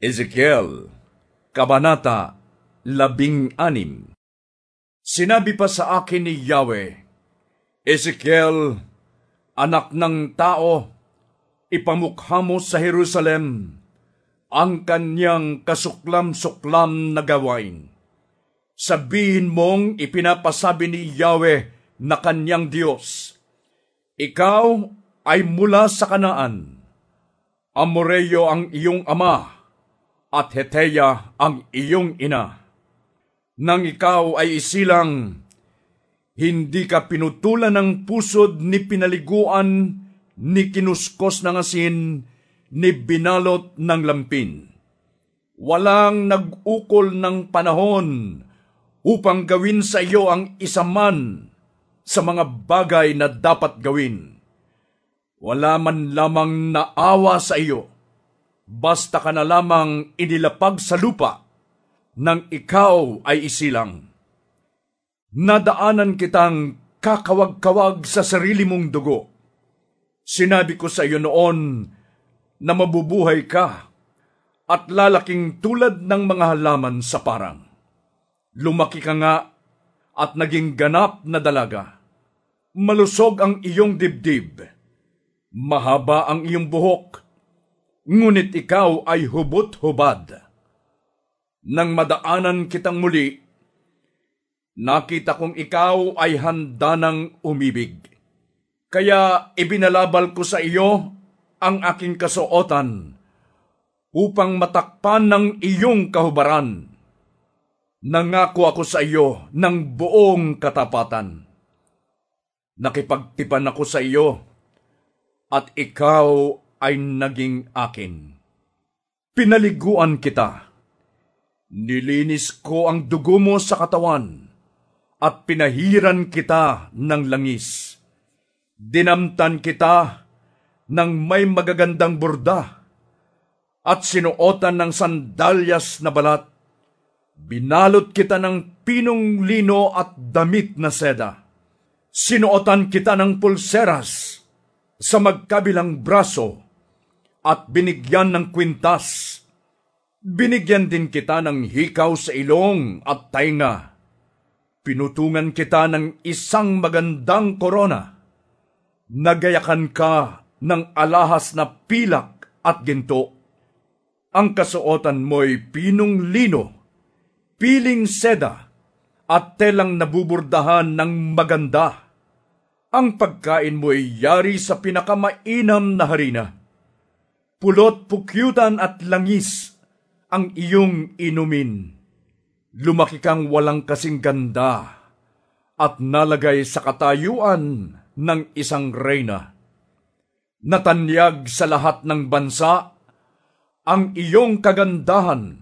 Ezekiel, Kabanata, labing anim. Sinabi pa sa akin ni Yahweh, Ezekiel, anak ng tao, ipamukha mo sa Jerusalem ang kanyang kasuklam-suklam na gawain. Sabihin mong ipinapasabi ni Yahweh na kanyang Diyos, Ikaw ay mula sa kanaan. Amoreyo ang iyong ama, at Heteya ang iyong ina. Nang ikaw ay isilang, hindi ka pinutulan ng pusod ni pinaliguan, ni kinuskos ng asin, ni binalot ng lampin. Walang nag-ukol ng panahon upang gawin sa iyo ang isa man sa mga bagay na dapat gawin. Wala man lamang naawa sa iyo basta ka na lamang inilapag sa lupa nang ikaw ay isilang. Nadaanan kitang kakawag-kawag sa sarili mong dugo. Sinabi ko sa iyo noon na mabubuhay ka at lalaking tulad ng mga halaman sa parang. Lumaki ka nga at naging ganap na dalaga. Malusog ang iyong dibdib. Mahaba ang iyong buhok ngunit ikaw ay hubot-hubad. Nang madaanan kitang muli, nakita kong ikaw ay handa ng umibig. Kaya ibinalabal ko sa iyo ang aking kasuotan upang matakpan ng iyong kahubaran. Nangako ako sa iyo ng buong katapatan. Nakipagtipan ako sa iyo at ikaw ay naging akin. Pinaliguan kita. Nilinis ko ang dugo mo sa katawan at pinahiran kita ng langis. Dinamtan kita ng may magagandang burda at sinuotan ng sandalyas na balat. Binalot kita ng pinong lino at damit na seda. Sinuotan kita ng pulseras sa magkabilang braso at binigyan ng kwintas. Binigyan din kita ng hikaw sa ilong at tainga. Pinutungan kita ng isang magandang korona. Nagayakan ka ng alahas na pilak at ginto. Ang kasuotan mo'y pinong lino, piling seda, at telang nabuburdahan ng maganda. Ang pagkain mo'y yari sa pinakamainam na harina pulot pukyutan at langis ang iyong inumin. Lumaki kang walang kasing ganda at nalagay sa katayuan ng isang reyna. Natanyag sa lahat ng bansa ang iyong kagandahan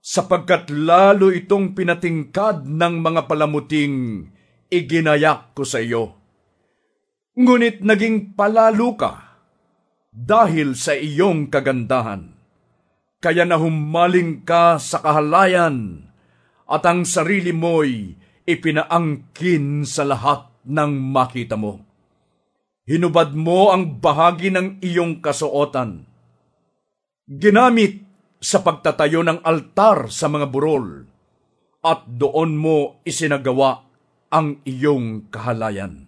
sapagkat lalo itong pinatingkad ng mga palamuting iginayak ko sa iyo. Ngunit naging palalo ka dahil sa iyong kagandahan. Kaya nahumaling ka sa kahalayan at ang sarili mo'y ipinaangkin sa lahat ng makita mo. Hinubad mo ang bahagi ng iyong kasuotan. Ginamit sa pagtatayo ng altar sa mga burol at doon mo isinagawa ang iyong kahalayan.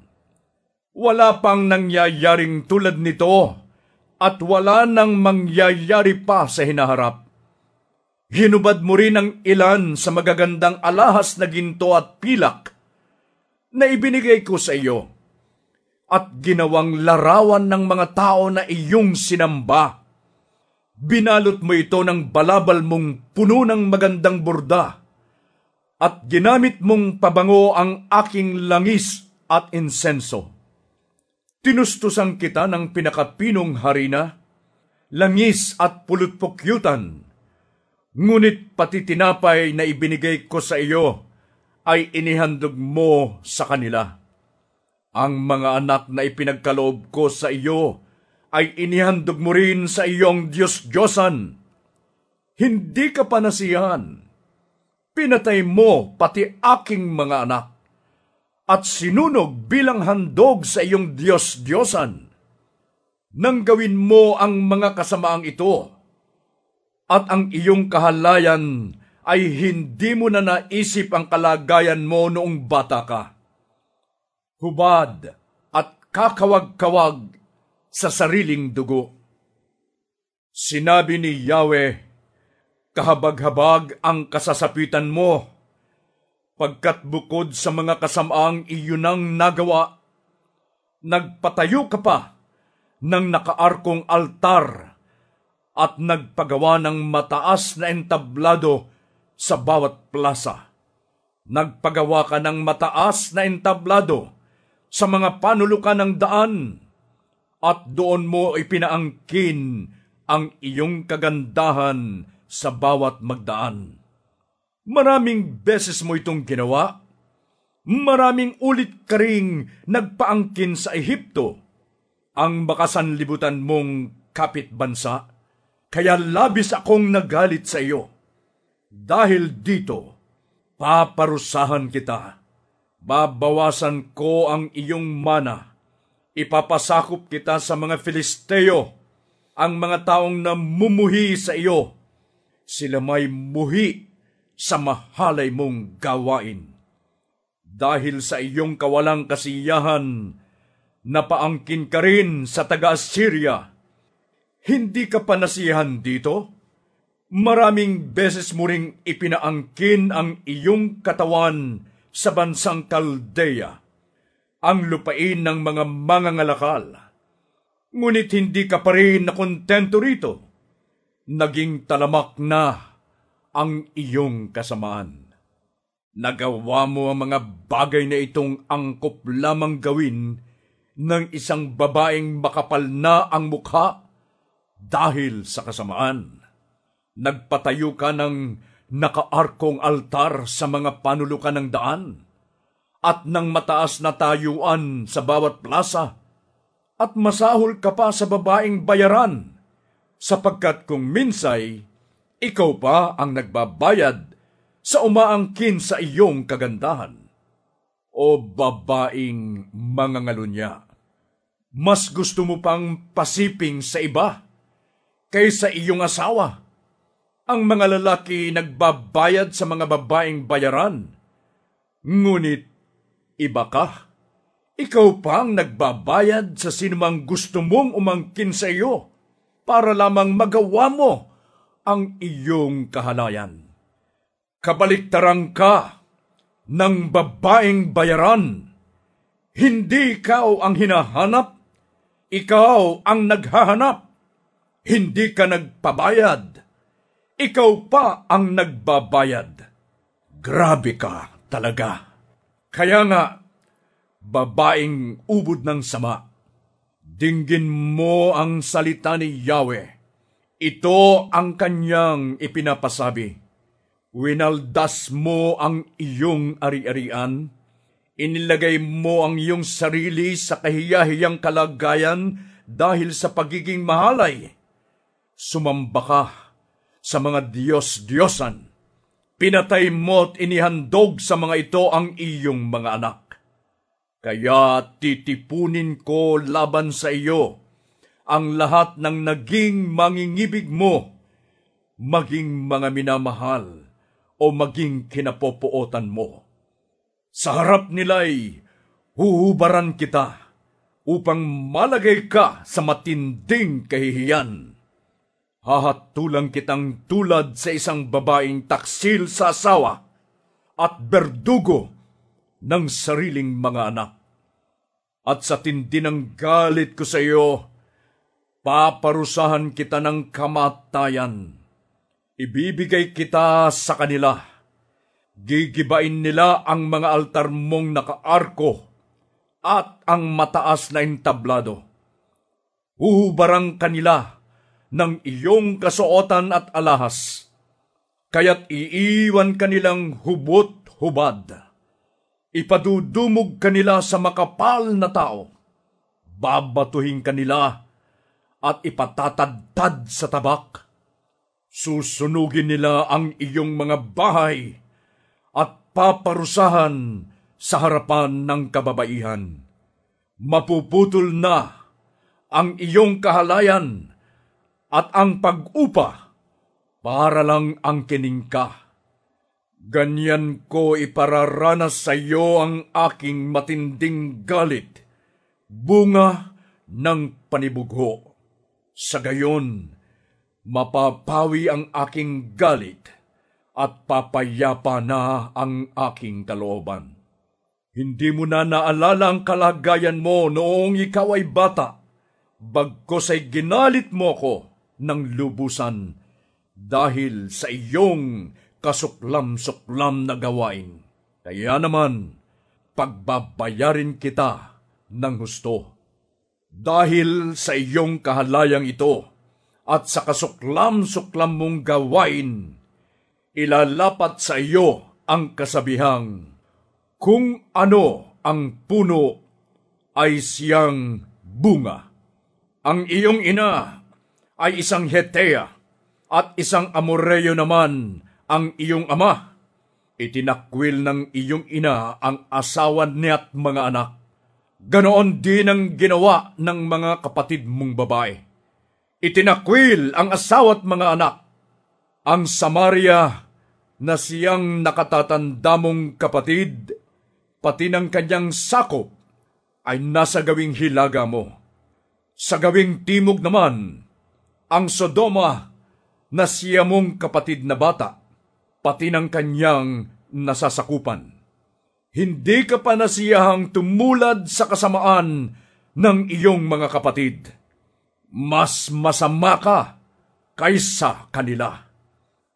Wala pang nangyayaring tulad nito at wala nang mangyayari pa sa hinaharap. Hinubad mo rin ang ilan sa magagandang alahas na ginto at pilak na ibinigay ko sa iyo at ginawang larawan ng mga tao na iyong sinamba. Binalot mo ito ng balabal mong puno ng magandang burda at ginamit mong pabango ang aking langis at insenso Tinustusan kita ng pinakapinong harina, langis at pulutpukyutan. Ngunit pati tinapay na ibinigay ko sa iyo ay inihandog mo sa kanila. Ang mga anak na ipinagkaloob ko sa iyo ay inihandog mo rin sa iyong Diyos-Diyosan. Hindi ka pa nasiyahan. Pinatay mo pati aking mga anak at sinunog bilang handog sa iyong Diyos-Diyosan. Nang gawin mo ang mga kasamaang ito, at ang iyong kahalayan ay hindi mo na naisip ang kalagayan mo noong bata ka. Hubad at kakawag-kawag sa sariling dugo. Sinabi ni Yahweh, kahabag-habag ang kasasapitan mo, pagkat bukod sa mga kasamaang iyon ang nagawa, nagpatayo ka pa ng nakaarkong altar at nagpagawa ng mataas na entablado sa bawat plaza. Nagpagawa ka ng mataas na entablado sa mga panulukan ng daan at doon mo ipinaangkin ang iyong kagandahan sa bawat magdaan. Maraming beses mo itong ginawa. Maraming ulit ka ring nagpaangkin sa Ehipto, ang makasanlibutan mong kapitbansa kaya labis akong nagalit sa iyo. Dahil dito, paparusahan kita. Babawasan ko ang iyong mana. Ipapasakop kita sa mga Filisteo, ang mga taong namumuhi sa iyo. Sila may muhi sa mahalay mong gawain. Dahil sa iyong kawalang kasiyahan, napaangkin ka rin sa taga-Assyria hindi ka pa nasiyahan dito? Maraming beses mo ring ipinaangkin ang iyong katawan sa bansang Kaldea, ang lupain ng mga mangangalakal. Ngunit hindi ka pa rin nakontento rito. Naging talamak na ang iyong kasamaan. Nagawa mo ang mga bagay na itong angkop lamang gawin ng isang babaeng makapal na ang mukha dahil sa kasamaan. Nagpatayo ka ng nakaarkong altar sa mga panulukan ng daan at ng mataas na tayuan sa bawat plaza at masahol ka pa sa babaeng bayaran sapagkat kung minsay, ikaw pa ang nagbabayad sa umaangkin sa iyong kagandahan. O babaeng mangangalunya, mas gusto mo pang pasiping sa iba kaysa iyong asawa. Ang mga lalaki nagbabayad sa mga babaeng bayaran. Ngunit iba ka. Ikaw pa ang nagbabayad sa sinumang gusto mong umangkin sa iyo para lamang magawa mo ang iyong kahalayan. Kabaliktaran ka ng babaeng bayaran. Hindi ikaw ang hinahanap, ikaw ang naghahanap hindi ka nagpabayad. Ikaw pa ang nagbabayad. Grabe ka talaga. Kaya nga, babaeng ubod ng sama, dinggin mo ang salita ni Yahweh. Ito ang kanyang ipinapasabi. Winaldas mo ang iyong ari-arian, inilagay mo ang iyong sarili sa kahiyahiyang kalagayan dahil sa pagiging mahalay sumamba ka sa mga Diyos-Diyosan. Pinatay mo at inihandog sa mga ito ang iyong mga anak. Kaya titipunin ko laban sa iyo ang lahat ng naging mangingibig mo, maging mga minamahal o maging kinapopuotan mo. Sa harap nila'y huhubaran kita upang malagay ka sa matinding kahihiyan hahatulang kitang tulad sa isang babaeng taksil sa asawa at berdugo ng sariling mga anak. At sa tindi ng galit ko sa iyo, paparusahan kita ng kamatayan. Ibibigay kita sa kanila. Gigibain nila ang mga altar mong nakaarko at ang mataas na entablado. Huhubarang kanila ng iyong kasuotan at alahas, kaya't iiwan kanilang hubot-hubad. Ipadudumog kanila sa makapal na tao, babatuhin kanila at ipatatadtad sa tabak. Susunugin nila ang iyong mga bahay at paparusahan sa harapan ng kababaihan. Mapuputol na ang iyong kahalayan at ang pag-upa para lang ang kining ka. Ganyan ko ipararanas sa iyo ang aking matinding galit, bunga ng panibugho. Sa gayon, mapapawi ang aking galit at papayapa na ang aking kalooban. Hindi mo na naalala ang kalagayan mo noong ikaw ay bata, bagkos ay ginalit mo ko ng lubusan dahil sa iyong kasuklam-suklam na gawain. Kaya naman, pagbabayarin kita ng husto. Dahil sa iyong kahalayang ito at sa kasuklam-suklam mong gawain, ilalapat sa iyo ang kasabihang, kung ano ang puno ay siyang bunga. Ang iyong ina ay isang hetea at isang amoreyo naman ang iyong ama. Itinakwil ng iyong ina ang asawa niya't mga anak. Ganoon din ang ginawa ng mga kapatid mong babae. Itinakwil ang asawa't mga anak. Ang Samaria na siyang nakatatanda mong kapatid, pati ng kanyang sakop, ay nasa gawing hilaga mo. Sa gawing timog naman, ang Sodoma na siya mong kapatid na bata, pati ng kanyang nasasakupan. Hindi ka pa nasiyahang tumulad sa kasamaan ng iyong mga kapatid. Mas masama ka kaysa kanila.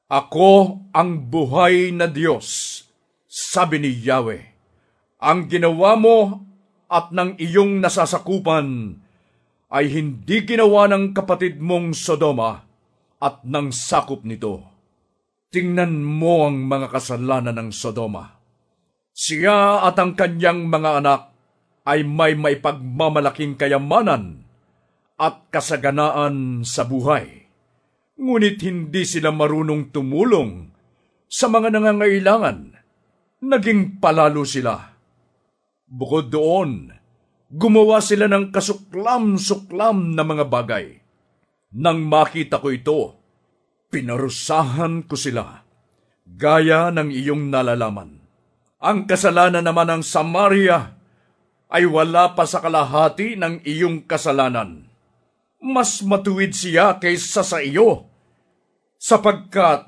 Ako ang buhay na Diyos, sabi ni Yahweh. Ang ginawa mo at ng iyong nasasakupan ay hindi ginawa ng kapatid mong Sodoma at ng sakop nito. Tingnan mo ang mga kasalanan ng Sodoma. Siya at ang kanyang mga anak ay may maipagmamalaking kayamanan at kasaganaan sa buhay. Ngunit hindi sila marunong tumulong sa mga nangangailangan. Naging palalo sila. Bukod doon, gumawa sila ng kasuklam-suklam na mga bagay. Nang makita ko ito, pinarusahan ko sila, gaya ng iyong nalalaman. Ang kasalanan naman ng Samaria ay wala pa sa kalahati ng iyong kasalanan. Mas matuwid siya kaysa sa iyo, sapagkat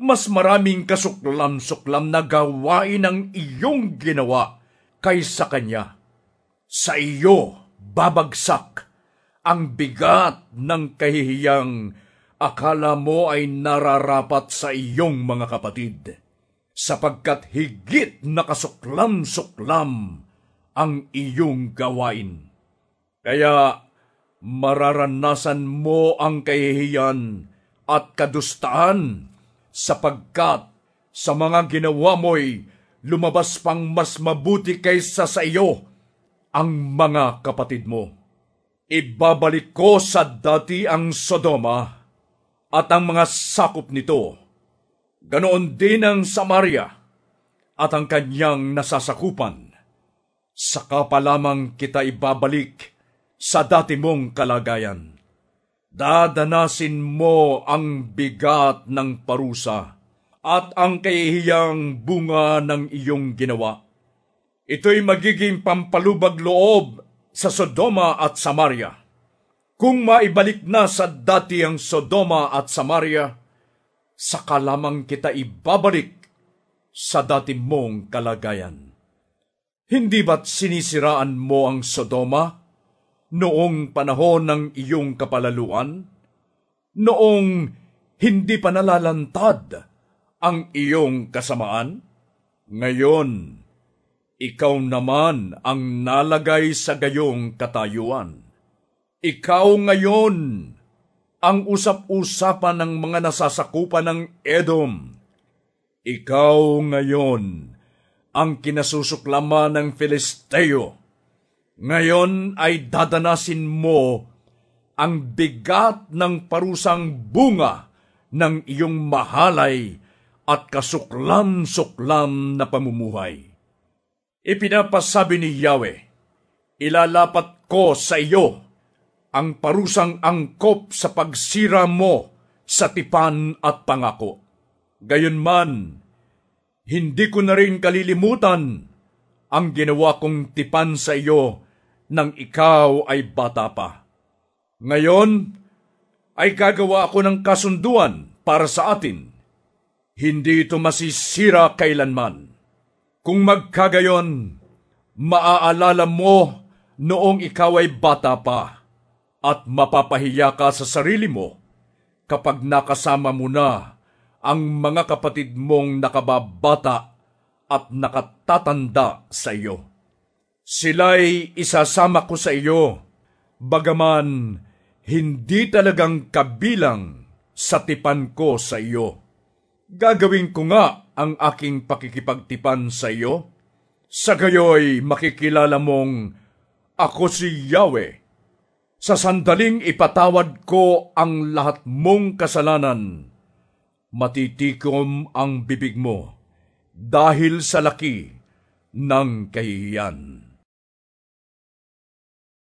mas maraming kasuklam-suklam na gawain ang iyong ginawa kaysa kanya. Sa iyo babagsak ang bigat ng kahihiyang akala mo ay nararapat sa iyong mga kapatid, sapagkat higit na kasuklam-suklam ang iyong gawain. Kaya mararanasan mo ang kahihiyan at kadustaan sapagkat sa mga ginawa mo'y lumabas pang mas mabuti kaysa sa iyo ang mga kapatid mo. Ibabalik ko sa dati ang Sodoma at ang mga sakop nito. Ganoon din ang Samaria at ang kanyang nasasakupan. Saka pa lamang kita ibabalik sa dati mong kalagayan. Dadanasin mo ang bigat ng parusa at ang kahihiyang bunga ng iyong ginawa. Ito'y magiging pampalubag loob sa Sodoma at Samaria. Kung maibalik na sa dati ang Sodoma at Samaria, saka lamang kita ibabalik sa dati mong kalagayan. Hindi ba't sinisiraan mo ang Sodoma noong panahon ng iyong kapalaluan? Noong hindi pa nalalantad ang iyong kasamaan? Ngayon, ikaw naman ang nalagay sa gayong katayuan. Ikaw ngayon ang usap-usapan ng mga nasasakupan ng Edom. Ikaw ngayon ang kinasusuklaman ng Filisteo. Ngayon ay dadanasin mo ang bigat ng parusang bunga ng iyong mahalay at kasuklam-suklam na pamumuhay. Ipinapasabi ni Yahweh, Ilalapat ko sa iyo ang parusang angkop sa pagsira mo sa tipan at pangako. Gayunman, hindi ko na rin kalilimutan ang ginawa kong tipan sa iyo nang ikaw ay bata pa. Ngayon, ay gagawa ako ng kasunduan para sa atin. Hindi ito masisira kailanman. Kung magkagayon, maaalala mo noong ikaw ay bata pa at mapapahiya ka sa sarili mo kapag nakasama mo na ang mga kapatid mong nakababata at nakatatanda sa iyo. Sila'y isasama ko sa iyo, bagaman hindi talagang kabilang sa tipan ko sa iyo. Gagawin ko nga ang aking pakikipagtipan sa iyo. Sa gayoy makikilala mong ako si Yahweh. Sa sandaling ipatawad ko ang lahat mong kasalanan, matitikom ang bibig mo dahil sa laki ng kahihiyan.